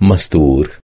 مستور.